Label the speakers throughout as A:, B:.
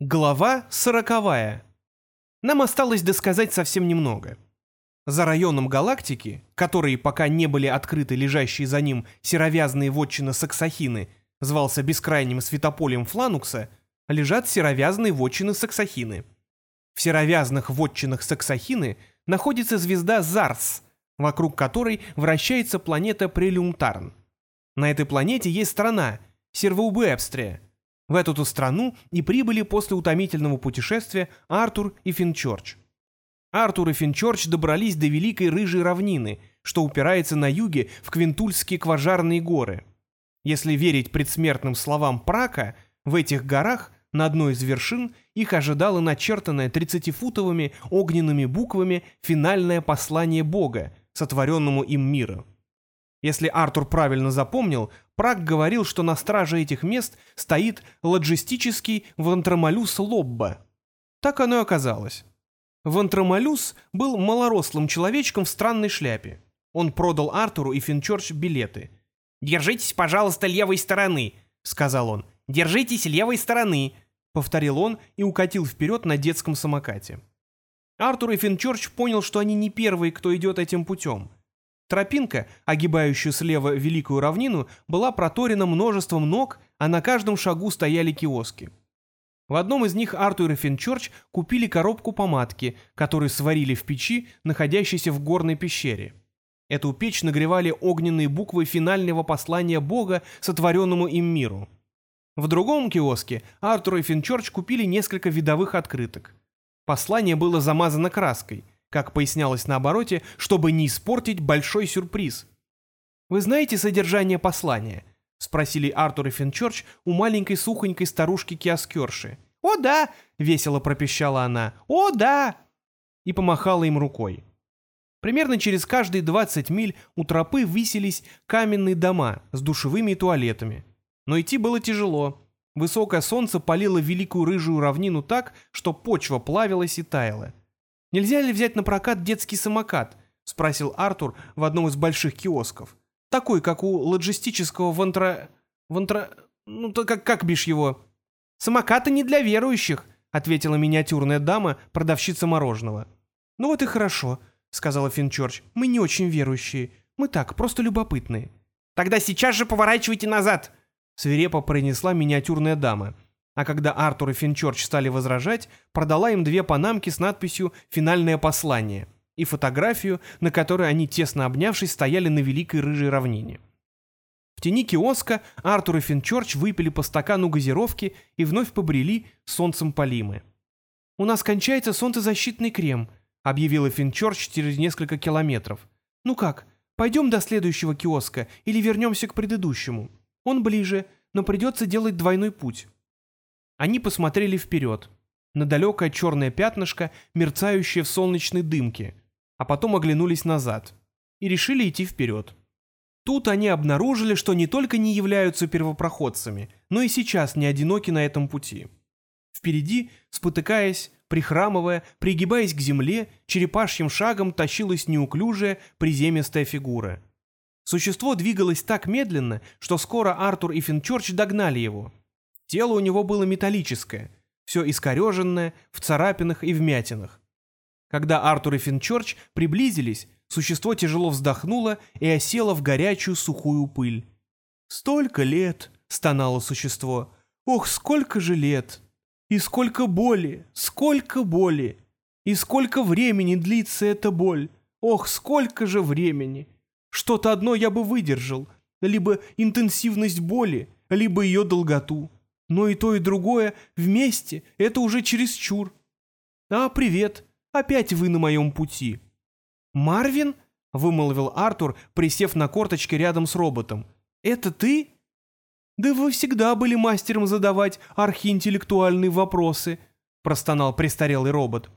A: Глава сороковая. Нам осталось досказать совсем немного. За районом галактики, которые пока не были открыты лежащие за ним серовязные вотчины Саксахины, звался бескрайним светополем Фланукса, лежат серовязные вотчины Саксахины. В серовязных вотчинах Саксахины находится звезда Зарс, вокруг которой вращается планета Прелюмтарн. На этой планете есть страна, Сервоубэбстрия, в эту страну и прибыли после утомительного путешествия Артур и Финчорч. Артур и Финчорч добрались до Великой Рыжей равнины, что упирается на юге в Квинтульские кважарные горы. Если верить предсмертным словам Прака, в этих горах на одной из вершин их ожидало начертанное тридцатифутовыми огненными буквами финальное послание Бога, сотворенному им мира. Если Артур правильно запомнил, Праг говорил, что на страже этих мест стоит лоджистический Вантромалюс Лобба. Так оно и оказалось. Вантромалюс был малорослым человечком в странной шляпе. Он продал Артуру и Финчорч билеты. «Держитесь, пожалуйста, левой стороны», — сказал он. «Держитесь левой стороны», — повторил он и укатил вперед на детском самокате. Артур и Финчорч понял, что они не первые, кто идет этим путем. Тропинка, огибающая слева Великую равнину, была проторена множеством ног, а на каждом шагу стояли киоски. В одном из них Артур и Финчорч купили коробку помадки, которую сварили в печи, находящейся в горной пещере. Эту печь нагревали огненные буквы финального послания Бога, сотворенному им миру. В другом киоске Артур и Финчорч купили несколько видовых открыток. Послание было замазано краской – как пояснялось на обороте, чтобы не испортить большой сюрприз. «Вы знаете содержание послания?» — спросили Артур и Финчорч у маленькой сухонькой старушки-киоскерши. «О, да!» — весело пропищала она. «О, да!» И помахала им рукой. Примерно через каждые 20 миль у тропы высились каменные дома с душевыми и туалетами. Но идти было тяжело. Высокое солнце палило великую рыжую равнину так, что почва плавилась и таяла. «Нельзя ли взять на прокат детский самокат?» — спросил Артур в одном из больших киосков. «Такой, как у логистического вантра... вантра... ну, то как, как бишь его?» «Самокаты не для верующих», — ответила миниатюрная дама, продавщица мороженого. «Ну вот и хорошо», — сказала Финчорч. «Мы не очень верующие. Мы так, просто любопытные». «Тогда сейчас же поворачивайте назад», — свирепо произнесла миниатюрная дама — а когда Артур и Финчорч стали возражать, продала им две панамки с надписью «Финальное послание» и фотографию, на которой они, тесно обнявшись, стояли на великой рыжей равнине. В тени киоска Артур и Финчорч выпили по стакану газировки и вновь побрели солнцем полимы. «У нас кончается солнцезащитный крем», — объявила Финчорч через несколько километров. «Ну как, пойдем до следующего киоска или вернемся к предыдущему? Он ближе, но придется делать двойной путь». Они посмотрели вперед, на далекое черное пятнышко, мерцающее в солнечной дымке, а потом оглянулись назад и решили идти вперед. Тут они обнаружили, что не только не являются первопроходцами, но и сейчас не одиноки на этом пути. Впереди, спотыкаясь, прихрамывая, пригибаясь к земле, черепашьим шагом тащилась неуклюжая, приземистая фигура. Существо двигалось так медленно, что скоро Артур и Финчорч догнали его. Тело у него было металлическое, все искореженное, в царапинах и вмятинах. Когда Артур и Финчорч приблизились, существо тяжело вздохнуло и осело в горячую сухую пыль. «Столько лет!» — стонало существо. «Ох, сколько же лет! И сколько боли! Сколько боли! И сколько времени длится эта боль! Ох, сколько же времени! Что-то одно я бы выдержал, либо интенсивность боли, либо ее долготу. Но и то, и другое вместе — это уже чересчур. А, привет, опять вы на моем пути. Марвин? — вымолвил Артур, присев на корточки рядом с роботом. «Это ты?» «Да вы всегда были мастером задавать архиинтеллектуальные вопросы», — простонал престарелый робот.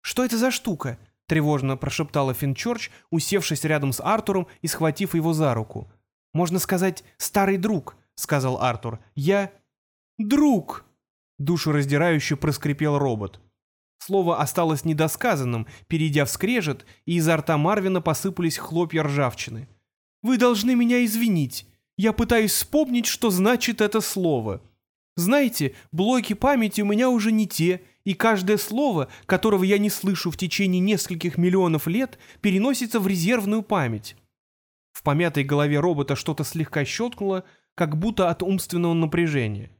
A: «Что это за штука?» — тревожно прошептала Финчорч, усевшись рядом с Артуром и схватив его за руку. «Можно сказать, старый друг», — сказал Артур. «Я...» «Друг!» — душераздирающе проскрипел робот. Слово осталось недосказанным, перейдя в скрежет, и изо рта Марвина посыпались хлопья ржавчины. «Вы должны меня извинить. Я пытаюсь вспомнить, что значит это слово. Знаете, блоки памяти у меня уже не те, и каждое слово, которого я не слышу в течение нескольких миллионов лет, переносится в резервную память. В помятой голове робота что-то слегка щелкнуло, как будто от умственного напряжения.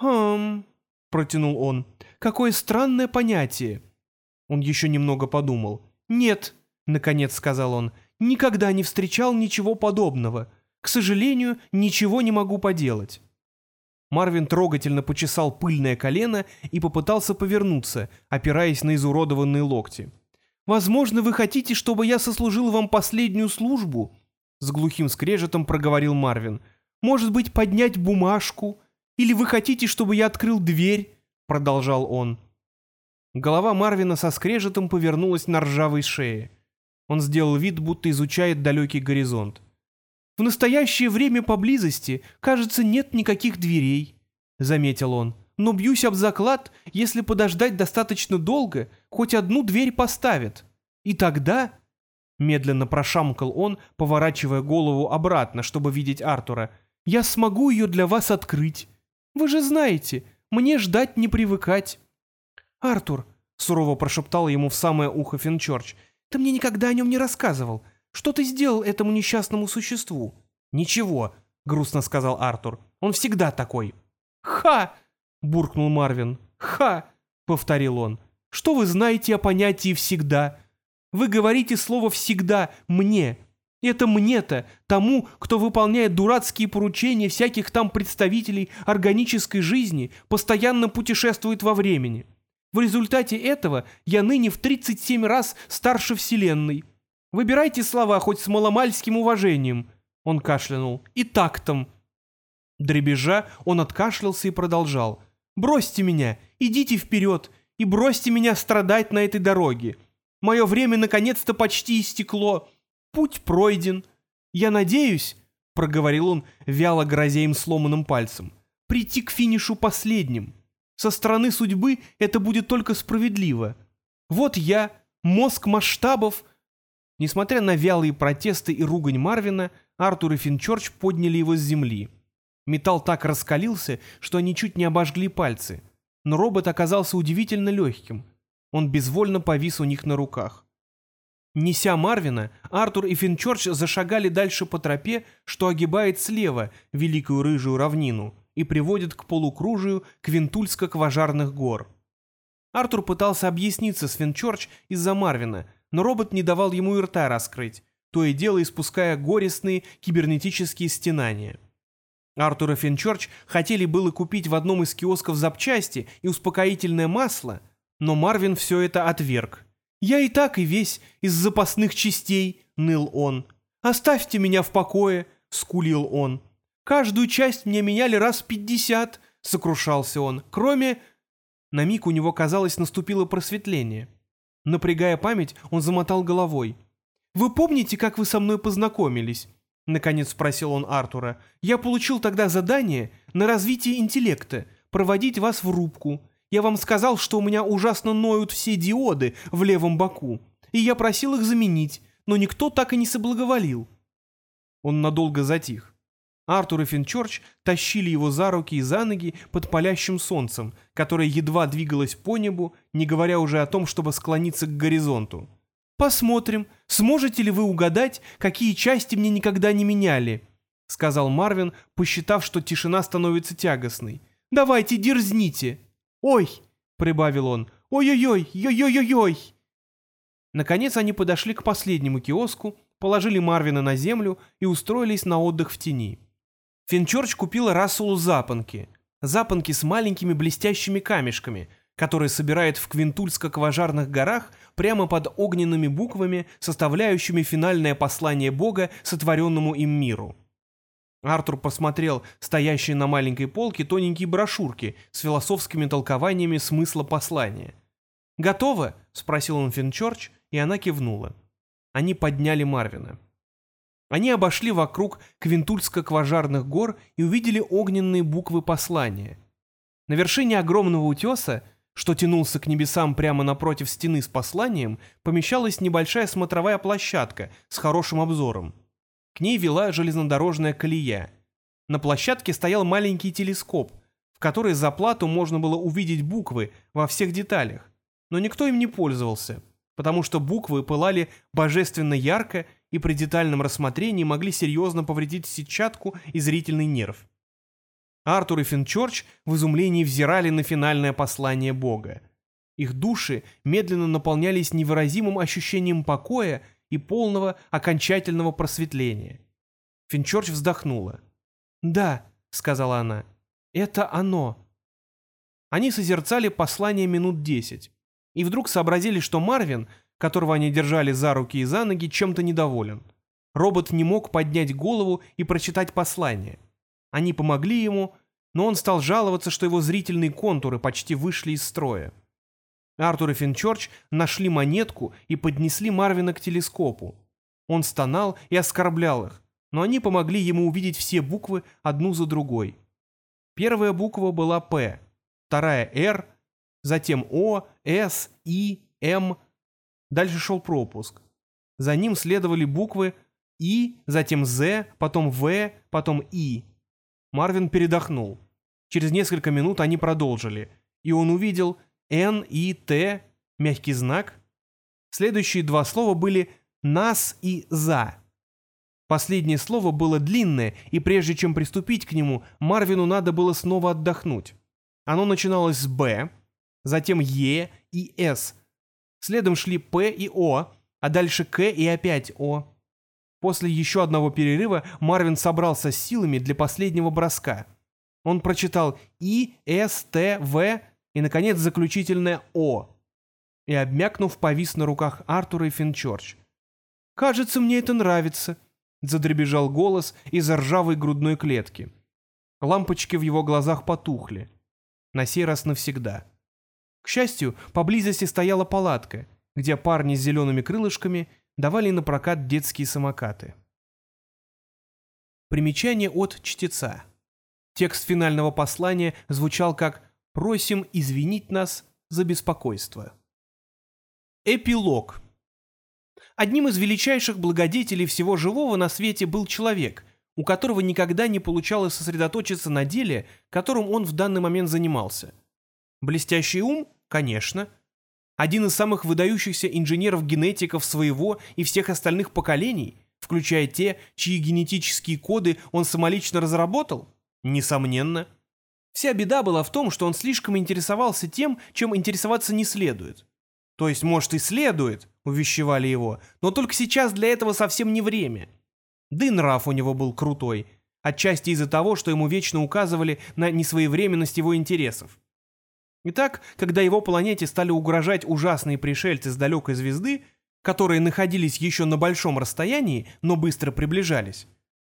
A: «Хм...» — протянул он. «Какое странное понятие!» Он еще немного подумал. «Нет», — наконец сказал он, — «никогда не встречал ничего подобного. К сожалению, ничего не могу поделать». Марвин трогательно почесал пыльное колено и попытался повернуться, опираясь на изуродованные локти. «Возможно, вы хотите, чтобы я сослужил вам последнюю службу?» С глухим скрежетом проговорил Марвин. «Может быть, поднять бумажку? Или вы хотите, чтобы я открыл дверь?» Продолжал он. Голова Марвина со скрежетом повернулась на ржавой шее. Он сделал вид, будто изучает далекий горизонт. В настоящее время поблизости, кажется, нет никаких дверей», — заметил он. «Но бьюсь об заклад, если подождать достаточно долго, хоть одну дверь поставят. И тогда...» Медленно прошамкал он, поворачивая голову обратно, чтобы видеть Артура. «Я смогу ее для вас открыть. Вы же знаете, мне ждать не привыкать». «Артур», — сурово прошептал ему в самое ухо Финчорч, — «ты мне никогда о нем не рассказывал. Что ты сделал этому несчастному существу?» «Ничего», — грустно сказал Артур. «Он всегда такой». «Ха!» — буркнул Марвин. «Ха!» — повторил он. «Что вы знаете о понятии «всегда»? Вы говорите слово «всегда» мне. Это мне-то, тому, кто выполняет дурацкие поручения всяких там представителей органической жизни, постоянно путешествует во времени. В результате этого я ныне в 37 раз старше Вселенной. Выбирайте слова хоть с маломальским уважением». Он кашлянул. «И тактом». Дребезжа, он откашлялся и продолжал. «Бросьте меня, идите вперед, и бросьте меня страдать на этой дороге. Мое время наконец-то почти истекло. Путь пройден. Я надеюсь, — проговорил он, вяло грозя им сломанным пальцем, — прийти к финишу последним. Со стороны судьбы это будет только справедливо. Вот я, мозг масштабов, Несмотря на вялые протесты и ругань Марвина, Артур и Финчорч подняли его с земли. Металл так раскалился, что они чуть не обожгли пальцы. Но робот оказался удивительно легким. Он безвольно повис у них на руках. Неся Марвина, Артур и Финчорч зашагали дальше по тропе, что огибает слева великую рыжую равнину и приводит к полукружию Квинтульско-Кважарных гор. Артур пытался объясниться с Финчорч из-за Марвина — но робот не давал ему и рта раскрыть, то и дело испуская горестные кибернетические стенания. Артур и Финчорч хотели было купить в одном из киосков запчасти и успокоительное масло, но Марвин все это отверг. «Я и так и весь из запасных частей», — ныл он. «Оставьте меня в покое», — скулил он. «Каждую часть мне меняли раз пятьдесят», — сокрушался он. «Кроме...» На миг у него, казалось, наступило просветление — Напрягая память, он замотал головой. «Вы помните, как вы со мной познакомились?» Наконец спросил он Артура. «Я получил тогда задание на развитие интеллекта, проводить вас в рубку. Я вам сказал, что у меня ужасно ноют все диоды в левом боку, и я просил их заменить, но никто так и не соблаговолил». Он надолго затих. Артур и Финчорч тащили его за руки и за ноги под палящим солнцем, которое едва двигалось по небу, не говоря уже о том, чтобы склониться к горизонту. «Посмотрим, сможете ли вы угадать, какие части мне никогда не меняли», — сказал Марвин, посчитав, что тишина становится тягостной. «Давайте, дерзните!» «Ой!» — прибавил он. «Ой-ой-ой! Ой-ой-ой-ой!» Наконец они подошли к последнему киоску, положили Марвина на землю и устроились на отдых в тени. Финчорч купила Расселу запонки. Запонки с маленькими блестящими камешками, которые собирает в Квинтульско-Кважарных горах прямо под огненными буквами, составляющими финальное послание Бога сотворенному им миру. Артур посмотрел стоящие на маленькой полке тоненькие брошюрки с философскими толкованиями смысла послания. «Готово?» — спросил он Финчорч, и она кивнула. Они подняли Марвина. Они обошли вокруг Квинтульско-Кважарных гор и увидели огненные буквы послания. На вершине огромного утеса, что тянулся к небесам прямо напротив стены с посланием, помещалась небольшая смотровая площадка с хорошим обзором. К ней вела железнодорожная колея. На площадке стоял маленький телескоп, в которой за плату можно было увидеть буквы во всех деталях, но никто им не пользовался, потому что буквы пылали божественно ярко и при детальном рассмотрении могли серьезно повредить сетчатку и зрительный нерв. Артур и Финчорч в изумлении взирали на финальное послание Бога. Их души медленно наполнялись невыразимым ощущением покоя и полного окончательного просветления. Финчорч вздохнула. «Да», — сказала она, — «это оно». Они созерцали послание минут десять, и вдруг сообразили, что Марвин, которого они держали за руки и за ноги, чем-то недоволен. Робот не мог поднять голову и прочитать послание. Они помогли ему, но он стал жаловаться, что его зрительные контуры почти вышли из строя. Артур и Финчорч нашли монетку и поднесли Марвина к телескопу. Он стонал и оскорблял их, но они помогли ему увидеть все буквы одну за другой. Первая буква была «П», вторая «Р», затем «О», «С», «И», «М». Дальше шел пропуск. За ним следовали буквы «И», затем «З», потом «В», потом «И». Марвин передохнул. Через несколько минут они продолжили, и он увидел «Н», «И», «Т», мягкий знак. Следующие два слова были «нас» и «за». Последнее слово было длинное, и прежде чем приступить к нему, Марвину надо было снова отдохнуть. Оно начиналось с «Б», затем «Е» и «С». Следом шли «П» и «О», а дальше «К» и опять «О». После еще одного перерыва Марвин собрался с силами для последнего броска. Он прочитал «И», «С», «Т», «В» и, наконец, заключительное «О». И, обмякнув, повис на руках Артура и Финчорч. «Кажется, мне это нравится», Задребежал голос из ржавой грудной клетки. Лампочки в его глазах потухли. На сей раз навсегда. К счастью, поблизости стояла палатка, где парни с зелеными крылышками давали на прокат детские самокаты. Примечание от чтеца. Текст финального послания звучал как «Просим извинить нас за беспокойство». Эпилог. Одним из величайших благодетелей всего живого на свете был человек, у которого никогда не получалось сосредоточиться на деле, которым он в данный момент занимался. Блестящий ум? Конечно. Один из самых выдающихся инженеров-генетиков своего и всех остальных поколений, включая те, чьи генетические коды он самолично разработал? Несомненно. Вся беда была в том, что он слишком интересовался тем, чем интересоваться не следует. То есть, может, и следует, увещевали его, но только сейчас для этого совсем не время. Да и нрав у него был крутой, отчасти из-за того, что ему вечно указывали на несвоевременность его интересов. Итак, когда его планете стали угрожать ужасные пришельцы с далекой звезды, которые находились еще на большом расстоянии, но быстро приближались,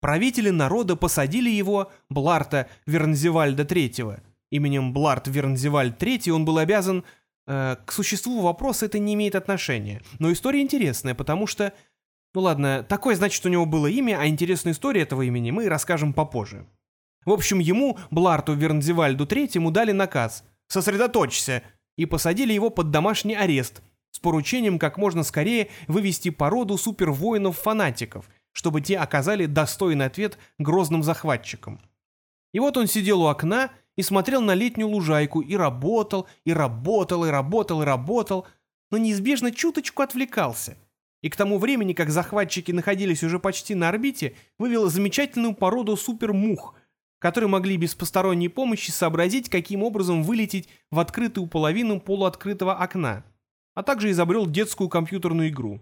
A: правители народа посадили его, Бларта Вернзевальда III. Именем Бларт Вернзевальд III он был обязан Э, к существу вопроса это не имеет отношения. Но история интересная, потому что... Ну ладно, такое значит, у него было имя, а интересную историю этого имени мы расскажем попозже. В общем, ему, Бларту Вернзевальду Третьему, дали наказ «Сосредоточься!» и посадили его под домашний арест с поручением как можно скорее вывести породу супервоинов-фанатиков, чтобы те оказали достойный ответ грозным захватчикам. И вот он сидел у окна и смотрел на летнюю лужайку и работал, и работал, и работал, и работал, но неизбежно чуточку отвлекался. И к тому времени, как захватчики находились уже почти на орбите, вывел замечательную породу супермух, которые могли без посторонней помощи сообразить, каким образом вылететь в открытую половину полуоткрытого окна, а также изобрел детскую компьютерную игру.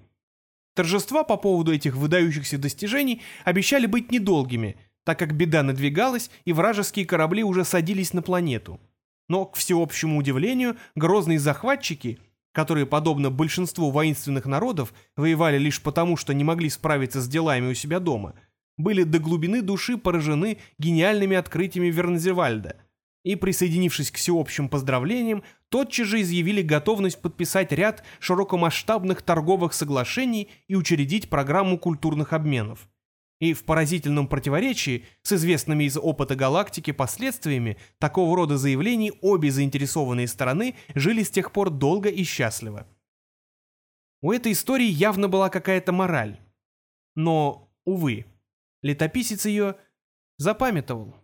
A: Торжества по поводу этих выдающихся достижений обещали быть недолгими – так как беда надвигалась, и вражеские корабли уже садились на планету. Но, к всеобщему удивлению, грозные захватчики, которые, подобно большинству воинственных народов, воевали лишь потому, что не могли справиться с делами у себя дома, были до глубины души поражены гениальными открытиями Вернзевальда и, присоединившись к всеобщим поздравлениям, тотчас же изъявили готовность подписать ряд широкомасштабных торговых соглашений и учредить программу культурных обменов и в поразительном противоречии с известными из опыта галактики последствиями такого рода заявлений обе заинтересованные стороны жили с тех пор долго и счастливо. У этой истории явно была какая-то мораль. Но, увы, летописец ее запамятовал.